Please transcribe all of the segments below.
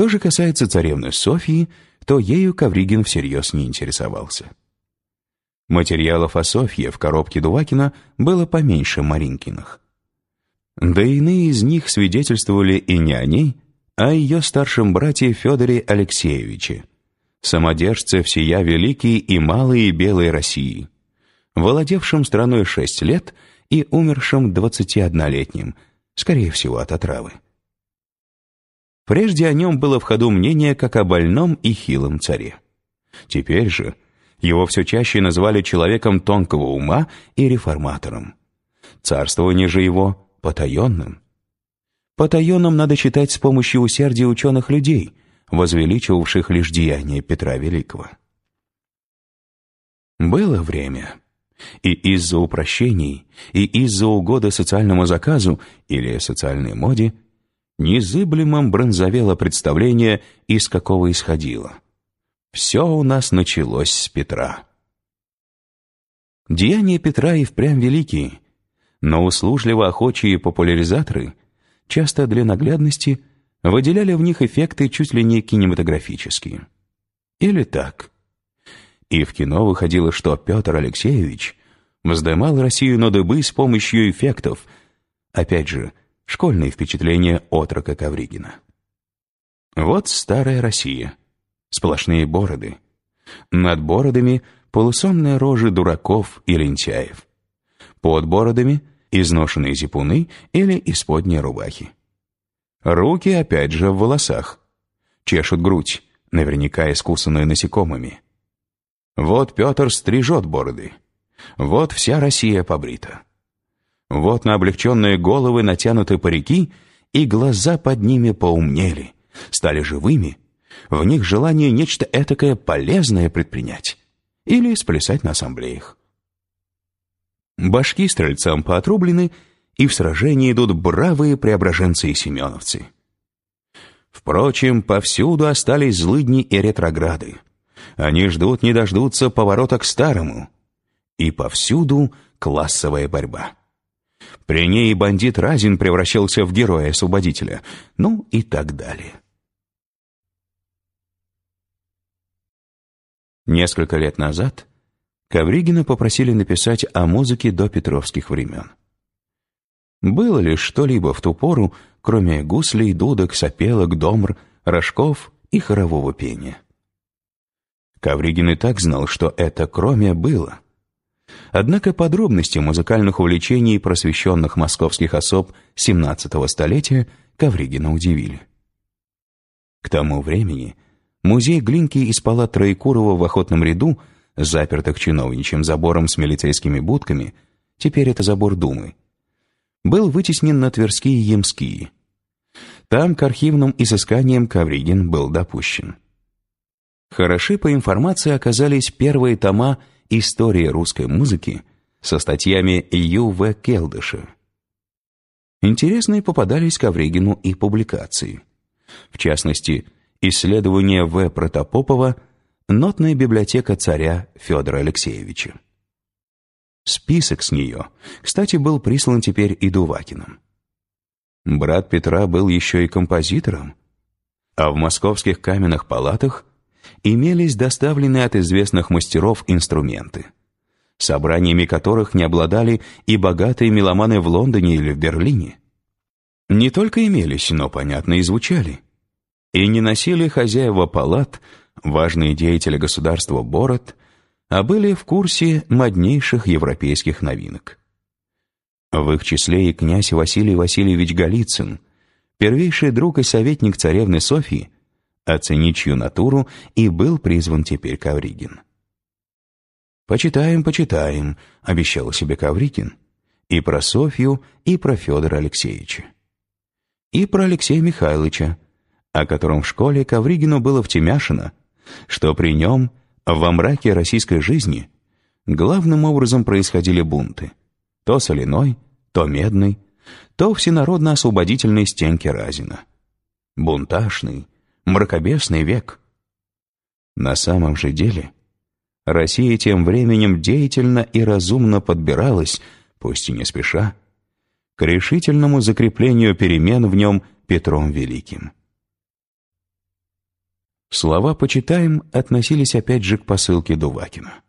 Что же касается царевны Софьи, то ею Ковригин всерьез не интересовался. Материалов о Софье в коробке Дувакина было поменьше Маринкиных. Да иные из них свидетельствовали и не о ней, а о ее старшем брате Федоре Алексеевиче, самодержце всея великой и малой и белой России, владевшем страной шесть лет и умершим 21-летним, скорее всего, от отравы. Прежде о нем было в ходу мнение как о больном и хилом царе. Теперь же его все чаще называли человеком тонкого ума и реформатором. Царствование же его — потаенным. Потаенным надо считать с помощью усердия ученых людей, возвеличивавших лишь деяния Петра Великого. Было время, и из-за упрощений, и из-за угода социальному заказу или социальной моде незыблемым бронзовело представление, из какого исходило. Все у нас началось с Петра. Деяния Петра и впрямь великие, но услужливо охочие популяризаторы часто для наглядности выделяли в них эффекты чуть ли не кинематографические. Или так. И в кино выходило, что Петр Алексеевич вздымал Россию на дыбы с помощью эффектов, опять же, школьные впечатления отрока Ковригина. Вот старая Россия. Сплошные бороды. Над бородами полусонные рожи дураков и лентяев. Под бородами изношенные зипуны или исподние рубахи. Руки опять же в волосах. Чешут грудь, наверняка искусанную насекомыми. Вот Петр стрижет бороды. Вот вся Россия побрита. Вот на облегченные головы натянуты парики, и глаза под ними поумнели, стали живыми. В них желание нечто этакое полезное предпринять или сплясать на ассамблеях. Башки стрельцам поотрублены, и в сражении идут бравые преображенцы и семеновцы. Впрочем, повсюду остались злыдни и ретрограды. Они ждут не дождутся поворота к старому. И повсюду классовая борьба. При ней бандит Разин превращался в героя-освободителя, ну и так далее. Несколько лет назад Ковригина попросили написать о музыке до петровских времен. Было ли что-либо в ту пору, кроме гуслей, дудок, сопелок, домр, рожков и хорового пения? Ковригин и так знал, что это кроме было. Однако подробности музыкальных увлечений просвещенных московских особ XVII столетия Ковригина удивили. К тому времени музей Глинки из палат Троекурова в охотном ряду, запертых чиновничьим забором с милицейскими будками, теперь это забор Думы, был вытеснен на Тверские и Ямские. Там к архивным изысканиям Ковригин был допущен. Хороши по информации оказались первые тома «Истории русской музыки» со статьями Ю. В. Келдыша. Интересные попадались Ковригину и публикации. В частности, исследование В. Протопопова «Нотная библиотека царя Федора Алексеевича». Список с нее, кстати, был прислан теперь и Дувакиным. Брат Петра был еще и композитором, а в московских каменных палатах имелись доставленные от известных мастеров инструменты, собраниями которых не обладали и богатые меломаны в Лондоне или в Берлине. Не только имелись, но, понятно, и звучали. И не носили хозяева палат, важные деятели государства Бород, а были в курсе моднейших европейских новинок. В их числе и князь Василий Васильевич Голицын, первейший друг и советник царевны Софьи, оценить чью натуру и был призван теперь Ковригин. «Почитаем, почитаем», — обещал себе Ковригин, и про Софью, и про Федора Алексеевича. И про Алексея Михайловича, о котором в школе Ковригину было втемяшено, что при нем во мраке российской жизни главным образом происходили бунты. То соляной, то медный, то всенародно-освободительной стенки Разина. Бунташный, мракобесный век. На самом же деле Россия тем временем деятельно и разумно подбиралась, пусть и не спеша, к решительному закреплению перемен в нем Петром Великим. Слова «почитаем» относились опять же к посылке Дувакина.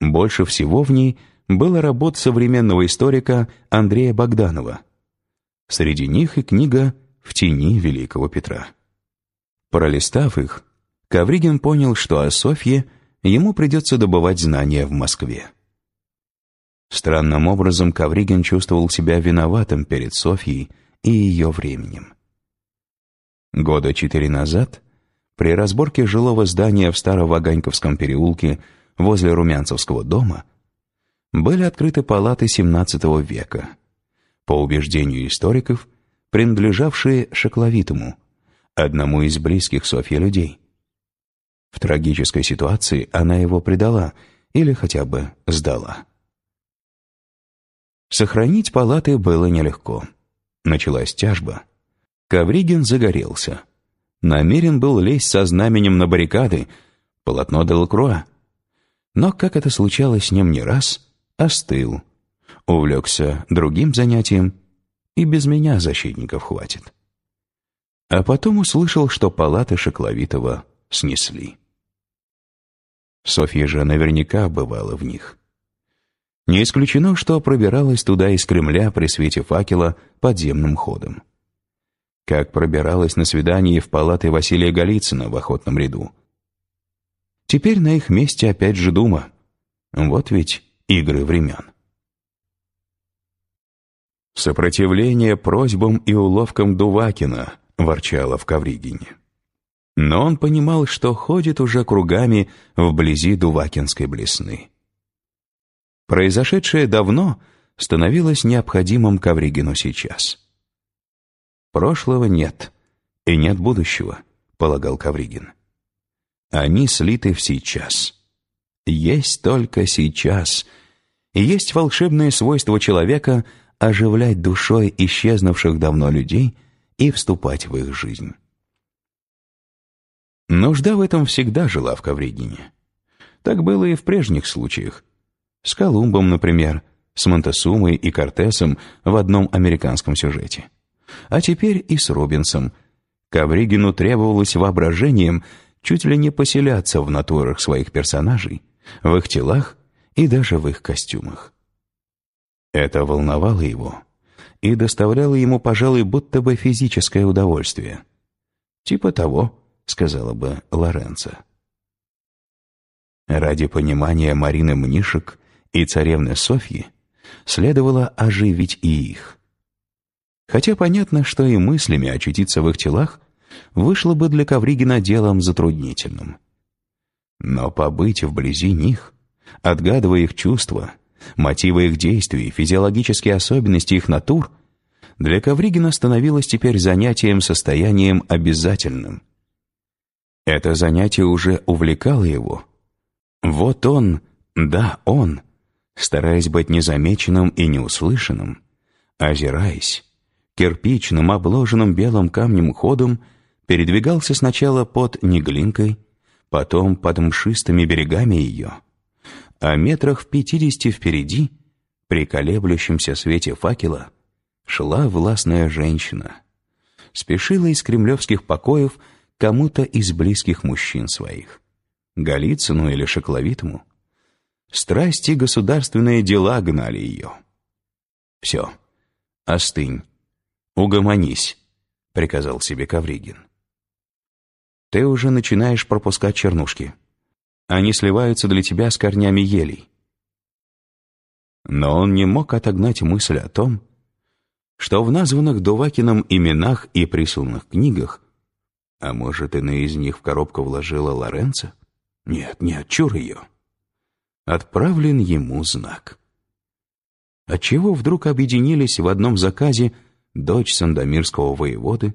Больше всего в ней было работ современного историка Андрея Богданова. Среди них и книга «В тени Великого Петра». Пролистав их, Ковригин понял, что о Софье ему придется добывать знания в Москве. Странным образом Ковригин чувствовал себя виноватым перед Софьей и ее временем. Года четыре назад при разборке жилого здания в Староваганьковском переулке возле Румянцевского дома были открыты палаты XVII века, по убеждению историков, принадлежавшие Шакловитому, одному из близких Софье людей. В трагической ситуации она его предала или хотя бы сдала. Сохранить палаты было нелегко. Началась тяжба. Ковригин загорелся намерен был лезть со знаменем на баррикады, полотно Делакруа. Но, как это случалось с ним не раз, остыл, увлекся другим занятием, и без меня защитников хватит. А потом услышал, что палаты Шекловитова снесли. Софья же наверняка бывала в них. Не исключено, что пробиралась туда из Кремля при свете факела подземным ходом как пробиралась на свидание в палаты Василия Голицына в охотном ряду. Теперь на их месте опять же Дума. Вот ведь игры времен. «Сопротивление просьбам и уловкам Дувакина», — ворчало в Ковригине. Но он понимал, что ходит уже кругами вблизи Дувакинской блесны. Произошедшее давно становилось необходимым Ковригину сейчас. Прошлого нет, и нет будущего, полагал Кавригин. Они слиты в сейчас. Есть только сейчас. И есть волшебное свойство человека оживлять душой исчезнувших давно людей и вступать в их жизнь. Нужда в этом всегда жила в Ковригине. Так было и в прежних случаях. С Колумбом, например, с Монтесумой и Кортесом в одном американском сюжете а теперь и с Робинсом. Ковригину требовалось воображением чуть ли не поселяться в натурах своих персонажей, в их телах и даже в их костюмах. Это волновало его и доставляло ему, пожалуй, будто бы физическое удовольствие. «Типа того», — сказала бы Лоренцо. Ради понимания Марины Мнишек и царевны Софьи следовало оживить и их. Хотя понятно, что и мыслями очутиться в их телах вышло бы для Ковригина делом затруднительным. Но побыть вблизи них, отгадывая их чувства, мотивы их действий, физиологические особенности их натур, для Ковригина становилось теперь занятием состоянием обязательным. Это занятие уже увлекало его. Вот он, да, он, стараясь быть незамеченным и неуслышанным, озираясь, кирпичным, обложенным белым камнем ходом передвигался сначала под Неглинкой, потом под мшистыми берегами ее, а метрах в пятидесяти впереди, при колеблющемся свете факела, шла властная женщина. Спешила из кремлевских покоев кому-то из близких мужчин своих. Голицыну или Шекловитому. Страсти государственные дела гнали ее. Все, остынь, «Угомонись», — приказал себе Кавригин. «Ты уже начинаешь пропускать чернушки. Они сливаются для тебя с корнями елей». Но он не мог отогнать мысль о том, что в названных Дувакином именах и присланных книгах, а может, иные из них в коробку вложила Лоренцо? Нет, нет, чур ее. Отправлен ему знак. Отчего вдруг объединились в одном заказе дочь сандомирского воеводы,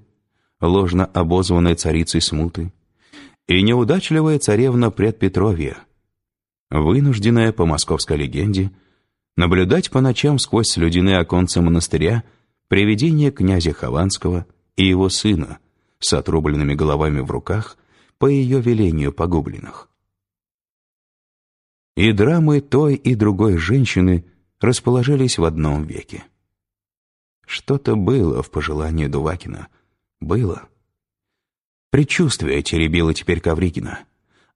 ложно обозванная царицей смуты, и неудачливая царевна Предпетровья, вынужденная, по московской легенде, наблюдать по ночам сквозь слюдяные оконца монастыря привидение князя Хованского и его сына с отрубленными головами в руках по ее велению погубленных. И драмы той и другой женщины расположились в одном веке. Что-то было в пожелании Дувакина. Было. Предчувствие теребило теперь Ковригина,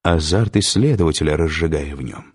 азарт исследователя разжигая в нем.